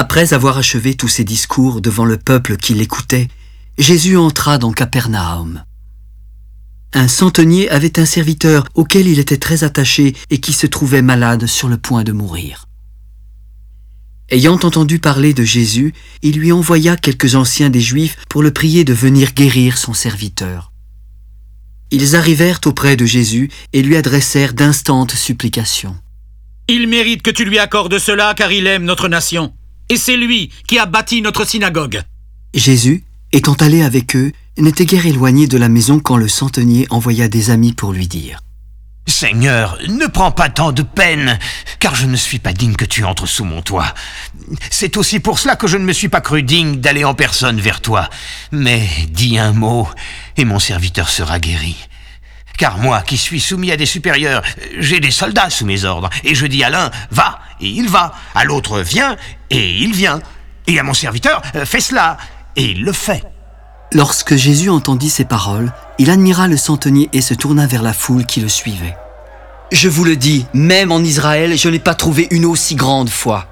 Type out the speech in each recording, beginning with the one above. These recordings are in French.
Après avoir achevé tous ses discours devant le peuple qui l'écoutait, Jésus entra dans Capernaum. Un centenier avait un serviteur auquel il était très attaché et qui se trouvait malade sur le point de mourir. Ayant entendu parler de Jésus, il lui envoya quelques anciens des Juifs pour le prier de venir guérir son serviteur. Ils arrivèrent auprès de Jésus et lui adressèrent d'instantes supplications. Il mérite que tu lui accordes cela car il aime notre nation. Et c'est lui qui a bâti notre synagogue. Jésus, étant allé avec eux, n'était guère éloigné de la maison quand le centenier envoya des amis pour lui dire Seigneur, ne prends pas tant de peine, car je ne suis pas digne que tu entres sous mon toit. C'est aussi pour cela que je ne me suis pas cru digne d'aller en personne vers toi. Mais dis un mot, et mon serviteur sera guéri. Car moi, qui suis soumis à des supérieurs, j'ai des soldats sous mes ordres, et je dis à l'un, va, et il va, à l'autre, viens, et il vient, et à mon serviteur, fais cela, et il le fait. Lorsque Jésus entendit ces paroles, il admira le centenier et se tourna vers la foule qui le suivait. Je vous le dis, même en Israël, je n'ai pas trouvé une aussi grande foi.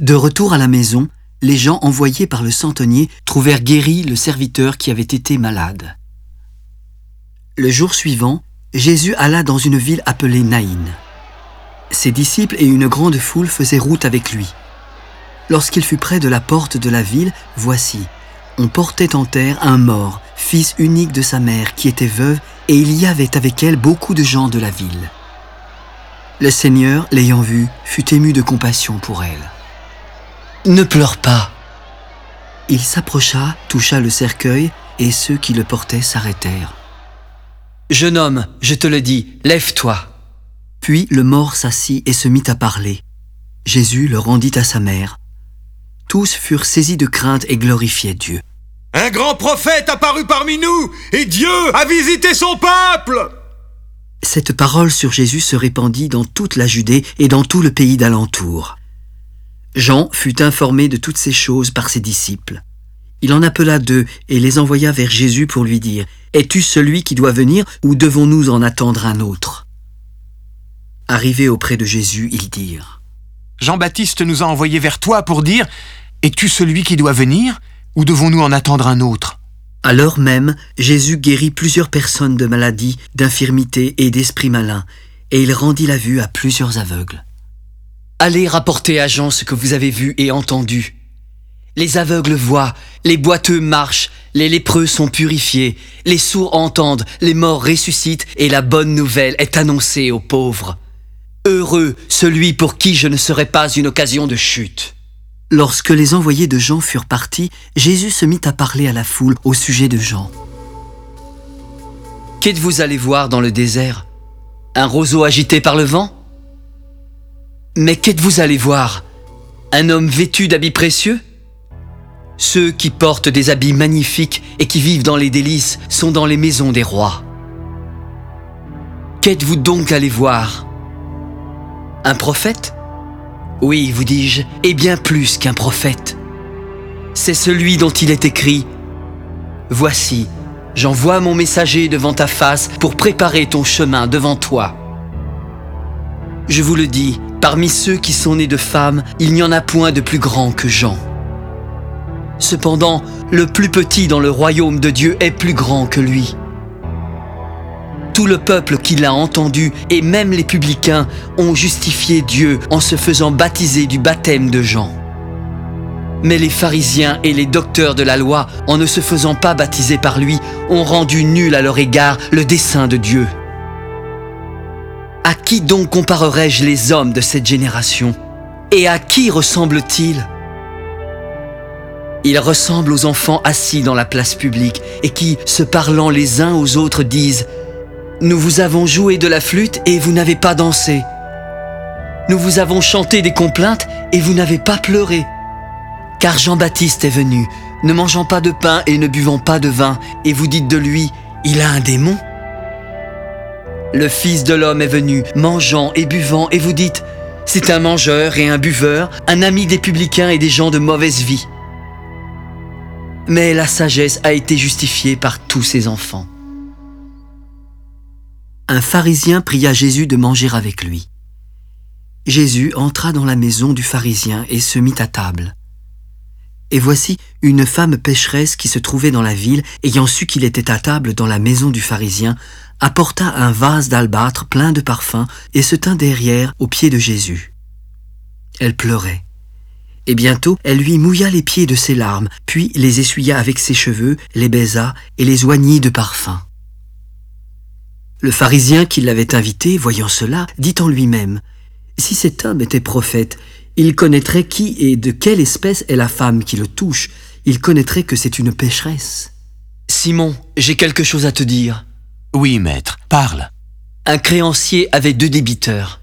De retour à la maison, les gens envoyés par le centenier trouvèrent guéri le serviteur qui avait été malade. Le jour suivant, Jésus alla dans une ville appelée Naïn. Ses disciples et une grande foule faisaient route avec lui. Lorsqu'il fut près de la porte de la ville, voici, on portait en terre un mort, fils unique de sa mère, qui était veuve, et il y avait avec elle beaucoup de gens de la ville. Le Seigneur, l'ayant vue, fut ému de compassion pour elle. Ne pleure pas. Il s'approcha, toucha le cercueil, et ceux qui le portaient s'arrêtèrent. Jeune homme, je te le dis, lève-toi. Puis le mort s'assit et se mit à parler. Jésus le rendit à sa mère. Tous furent saisis de crainte et glorifiaient Dieu. Un grand prophète apparut parmi nous, et Dieu a visité son peuple. Cette parole sur Jésus se répandit dans toute la Judée et dans tout le pays d'alentour. Jean fut informé de toutes ces choses par ses disciples. Il en appela deux et les envoya vers Jésus pour lui dire, Es-tu celui qui doit venir ou devons-nous en attendre un autre? Arrivés auprès de Jésus, ils dirent, Jean-Baptiste nous a envoyés vers toi pour dire, Es-tu celui qui doit venir ou devons-nous en attendre un autre? À l'heure même, Jésus guérit plusieurs personnes de maladies, d'infirmités et d'esprits malins, et il rendit la vue à plusieurs aveugles. Allez rapporter à Jean ce que vous avez vu et entendu. Les aveugles voient, les boiteux marchent, les lépreux sont purifiés, les sourds entendent, les morts ressuscitent, et la bonne nouvelle est annoncée aux pauvres. Heureux celui pour qui je ne serai pas une occasion de chute. Lorsque les envoyés de Jean furent partis, Jésus se mit à parler à la foule au sujet de Jean. Qu'êtes-vous allé voir dans le désert? Un roseau agité par le vent? Mais qu'êtes-vous allé voir? Un homme vêtu d'habits précieux? Ceux qui portent des habits magnifiques et qui vivent dans les délices sont dans les maisons des rois. Qu'êtes-vous donc allé voir? Un prophète? Oui, vous dis-je, et bien plus qu'un prophète. C'est celui dont il est écrit Voici, j'envoie mon messager devant ta face pour préparer ton chemin devant toi. Je vous le dis, parmi ceux qui sont nés de femmes, il n'y en a point de plus grand que Jean. Cependant, le plus petit dans le royaume de Dieu est plus grand que lui. Tout le peuple qui l'a entendu et même les publicains ont justifié Dieu en se faisant baptiser du baptême de Jean. Mais les pharisiens et les docteurs de la loi, en ne se faisant pas baptiser par lui, ont rendu nul à leur égard le dessein de Dieu. À qui donc comparerai-je les hommes de cette génération? Et à qui ressemblent-ils Ils ressemblent aux enfants assis dans la place publique et qui, se parlant les uns aux autres, disent ⁇ nous vous avons joué de la flûte et vous n'avez pas dansé. Nous vous avons chanté des complaintes et vous n'avez pas pleuré. Car Jean-Baptiste est venu, ne mangeant pas de pain et ne buvant pas de vin, et vous dites de lui, il a un démon. Le Fils de l'homme est venu, mangeant et buvant, et vous dites, c'est un mangeur et un buveur, un ami des publicains et des gens de mauvaise vie. Mais la sagesse a été justifiée par tous ses enfants un pharisien pria Jésus de manger avec lui. Jésus entra dans la maison du pharisien et se mit à table. Et voici une femme pécheresse qui se trouvait dans la ville, ayant su qu'il était à table dans la maison du pharisien, apporta un vase d'albâtre plein de parfums et se tint derrière aux pieds de Jésus. Elle pleurait. Et bientôt elle lui mouilla les pieds de ses larmes, puis les essuya avec ses cheveux, les baisa et les oignit de parfum. Le pharisien qui l'avait invité, voyant cela, dit en lui-même, Si cet homme était prophète, il connaîtrait qui et de quelle espèce est la femme qui le touche, il connaîtrait que c'est une pécheresse. Simon, j'ai quelque chose à te dire. Oui, maître, parle. Un créancier avait deux débiteurs.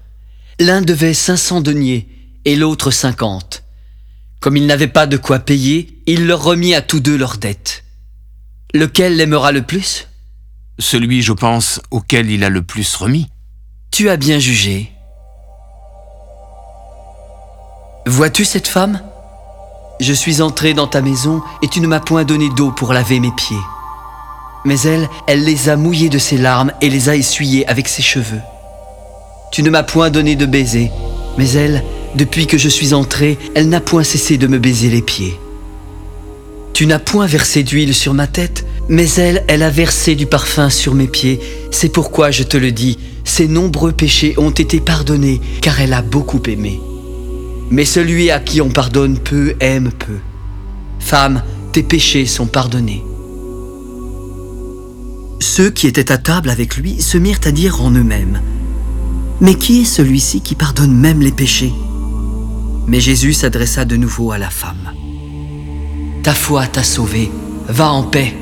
L'un devait 500 deniers et l'autre 50. Comme il n'avait pas de quoi payer, il leur remit à tous deux leurs dettes. Lequel l'aimera le plus? Celui, je pense, auquel il a le plus remis. Tu as bien jugé. Vois-tu cette femme? Je suis entré dans ta maison et tu ne m'as point donné d'eau pour laver mes pieds. Mais elle, elle les a mouillés de ses larmes et les a essuyés avec ses cheveux. Tu ne m'as point donné de baiser, mais elle, depuis que je suis entré, elle n'a point cessé de me baiser les pieds. Tu n'as point versé d'huile sur ma tête, mais elle, elle a versé du parfum sur mes pieds. C'est pourquoi je te le dis, ses nombreux péchés ont été pardonnés, car elle a beaucoup aimé. Mais celui à qui on pardonne peu aime peu. Femme, tes péchés sont pardonnés. Ceux qui étaient à table avec lui se mirent à dire en eux-mêmes, Mais qui est celui-ci qui pardonne même les péchés? Mais Jésus s'adressa de nouveau à la femme. Ta foi t'a sauvé, va en paix